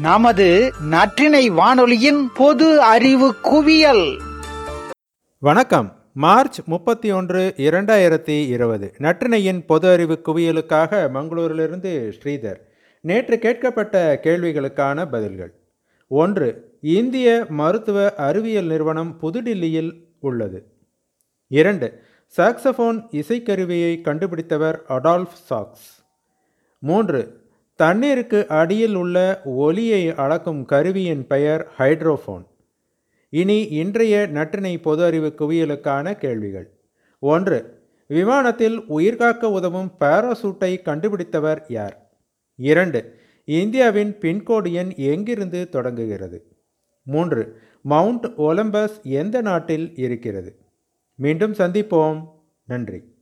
நமது நற்றினை வானொலியின் பொது அறிவு குவியல். வணக்கம். மார்ச் முப்பத்தி ஒன்று இரண்டாயிரத்தி இருபது. நற்றினையின் பொது அறிவு குவியலுக்காக மங்களூரிலிருந்து ஸ்ரீதர். நேற்று கேட்கப்பட்ட கேள்விகளுக்கான பதில்கள். ஒன்று இந்திய மருத்துவ அறிவியல் நிறுவனம் புதுடில்லியில் உள்ளது. இரண்டு சாக்சபோன் இசைக்கருவியை கண்டுபிடித்தவர் அடால்ஃப் சாக்ஸ். மூன்று தண்ணீருக்கு அடியில் உள்ள ஒலியை அளக்கும் கருவியின் பெயர் ஹைட்ரோஃபோன். இனி இன்றைய நற்றினை பொது அறிவு குவியலுக்கான கேள்விகள். ஒன்று விமானத்தில் உயிர்காக்க உதவும் பாராசூட்டை கண்டுபிடித்தவர் யார்? இரண்டு இந்தியாவின் பின்கோடு எண் எங்கிருந்து தொடங்குகிறது? மூன்று மவுண்ட் ஒலம்பஸ் எந்த நாட்டில் இருக்கிறது? மீண்டும் சந்திப்போம். நன்றி.